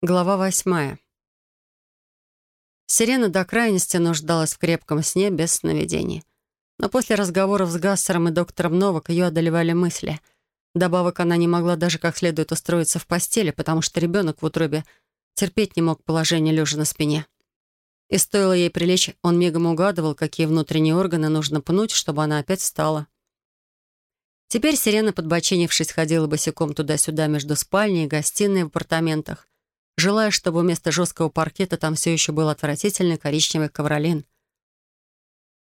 Глава восьмая. Сирена до крайности нуждалась в крепком сне без сновидений. Но после разговоров с Гассером и доктором Новак ее одолевали мысли. Добавок она не могла даже как следует устроиться в постели, потому что ребенок в утробе терпеть не мог положение лежа на спине. И стоило ей прилечь, он мигом угадывал, какие внутренние органы нужно пнуть, чтобы она опять встала. Теперь Сирена, подбоченившись, ходила босиком туда-сюда между спальней и гостиной в апартаментах, желая, чтобы вместо жесткого паркета там все еще был отвратительный коричневый ковролин.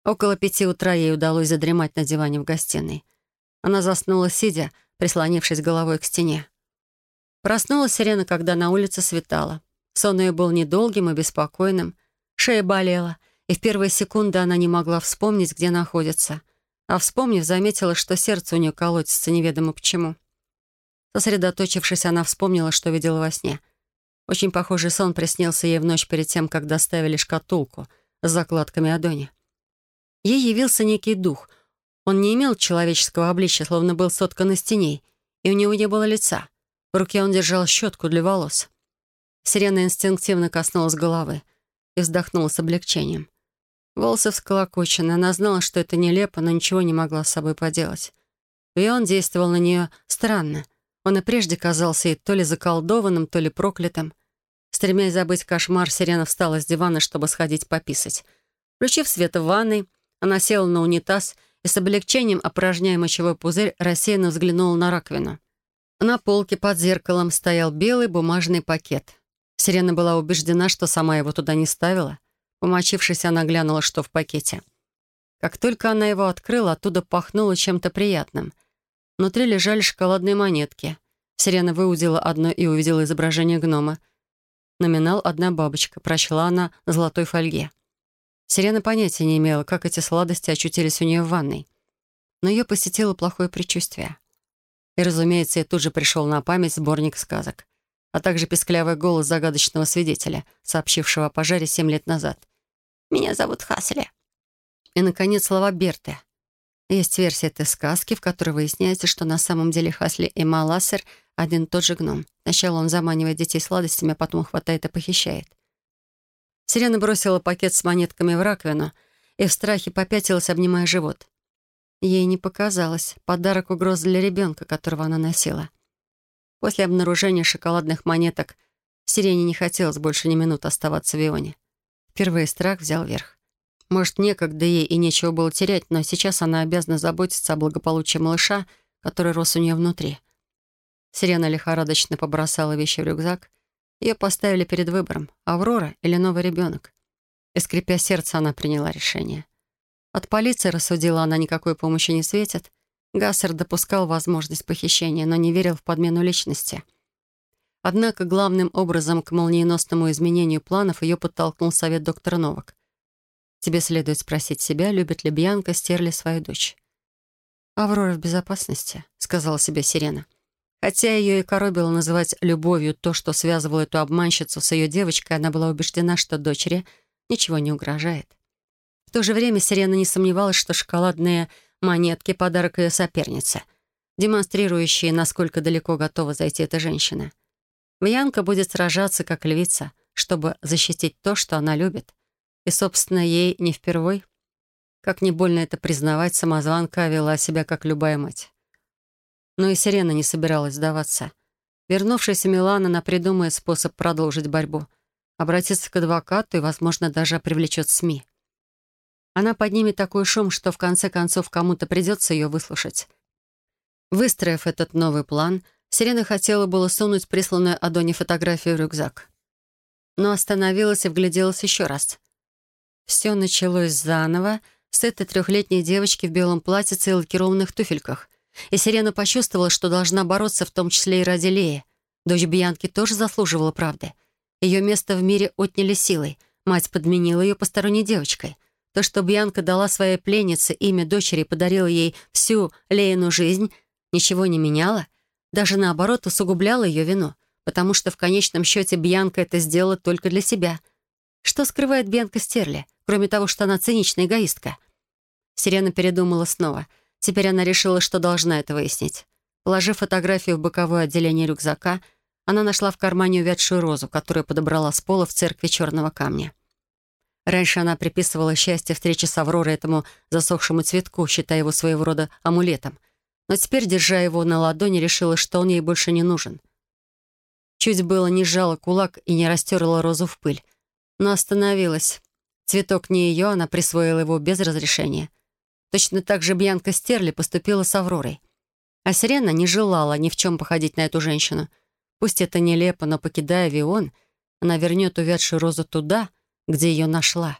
Около пяти утра ей удалось задремать на диване в гостиной. Она заснула, сидя, прислонившись головой к стене. Проснулась Сирена, когда на улице светало. Сон ее был недолгим и беспокойным. Шея болела, и в первые секунды она не могла вспомнить, где находится. А вспомнив, заметила, что сердце у нее колотится неведомо почему. Сосредоточившись, она вспомнила, что видела во сне — очень похожий сон приснился ей в ночь перед тем, как доставили шкатулку с закладками Адони. Ей явился некий дух. Он не имел человеческого обличия, словно был соткан из теней, и у него не было лица. В руке он держал щетку для волос. Сирена инстинктивно коснулась головы и вздохнула с облегчением. Волосы всколокочены, она знала, что это нелепо, но ничего не могла с собой поделать. И он действовал на нее странно — он и прежде казался ей то ли заколдованным, то ли проклятым. Стремясь забыть кошмар, Сирена встала с дивана, чтобы сходить пописать. Включив свет в ванной, она села на унитаз и с облегчением, опорожняя мочевой пузырь, рассеянно взглянула на раковину. На полке под зеркалом стоял белый бумажный пакет. Сирена была убеждена, что сама его туда не ставила. Помочившись, она глянула, что в пакете. Как только она его открыла, оттуда пахнуло чем-то приятным — Внутри лежали шоколадные монетки. Сирена выудила одну и увидела изображение гнома. Номинал «Одна бабочка». Прочла она на золотой фольге. Сирена понятия не имела, как эти сладости очутились у нее в ванной. Но ее посетило плохое предчувствие. И, разумеется, ей тут же пришел на память сборник сказок, а также песклявый голос загадочного свидетеля, сообщившего о пожаре семь лет назад. «Меня зовут Хасли». И, наконец, слова Берты. Есть версия этой сказки, в которой выясняется, что на самом деле Хасли и Малассер — один и тот же гном. Сначала он заманивает детей сладостями, а потом хватает и похищает. Сирена бросила пакет с монетками в раковину и в страхе попятилась, обнимая живот. Ей не показалось. Подарок угроз для ребенка, которого она носила. После обнаружения шоколадных монеток Сирене не хотелось больше ни минут оставаться в Ионе. Впервые страх взял верх. Может, некогда ей и нечего было терять, но сейчас она обязана заботиться о благополучии малыша, который рос у нее внутри. Сирена лихорадочно побросала вещи в рюкзак. Ее поставили перед выбором — Аврора или новый ребенок. И, скрипя сердце, она приняла решение. От полиции, рассудила она, никакой помощи не светит. Гассер допускал возможность похищения, но не верил в подмену личности. Однако главным образом к молниеносному изменению планов ее подтолкнул совет доктора Новак. Тебе следует спросить себя, любит ли Бьянка Стерли свою дочь. «Аврора в безопасности», — сказала себе Сирена. Хотя ее и коробило называть любовью то, что связывало эту обманщицу с ее девочкой, она была убеждена, что дочери ничего не угрожает. В то же время Сирена не сомневалась, что шоколадные монетки — подарок ее сопернице, демонстрирующие, насколько далеко готова зайти эта женщина. Бьянка будет сражаться, как львица, чтобы защитить то, что она любит — и, собственно, ей не впервой. Как не больно это признавать, самозванка вела себя, как любая мать. Но и Сирена не собиралась сдаваться. Вернувшаяся Милана, она придумает способ продолжить борьбу. Обратиться к адвокату и, возможно, даже привлечет СМИ. Она поднимет такой шум, что в конце концов кому-то придется ее выслушать. Выстроив этот новый план, Сирена хотела было сунуть присланную Адоне фотографию в рюкзак. Но остановилась и вгляделась еще раз. Все началось заново с этой трехлетней девочки в белом платьице и лакированных туфельках. И Сирена почувствовала, что должна бороться в том числе и ради Леи. Дочь Бьянки тоже заслуживала правды. Ее место в мире отняли силой. Мать подменила ее посторонней девочкой. То, что Бьянка дала своей пленнице имя дочери и подарила ей всю Леину жизнь, ничего не меняло. Даже наоборот усугубляло ее вину, потому что в конечном счете Бьянка это сделала только для себя. Что скрывает Бьянка Стерли? кроме того, что она циничная эгоистка. Сирена передумала снова. Теперь она решила, что должна это выяснить. Положив фотографию в боковое отделение рюкзака, Она нашла в кармане увядшую розу, которую подобрала с пола в церкви черного камня. Раньше она приписывала счастье встречи с Авророй этому засохшему цветку, считая его своего рода амулетом. Но теперь, держа его на ладони, решила, что он ей больше не нужен. Чуть было не сжала кулак и не растерла розу в пыль. Но остановилась. Цветок не ее, она присвоила его без разрешения. Точно так же Бьянка Стерли поступила с Авророй. А Сирена не желала ни в чем походить на эту женщину. Пусть это нелепо, но, покидая Вион, она вернет увядшую розу туда, где ее нашла.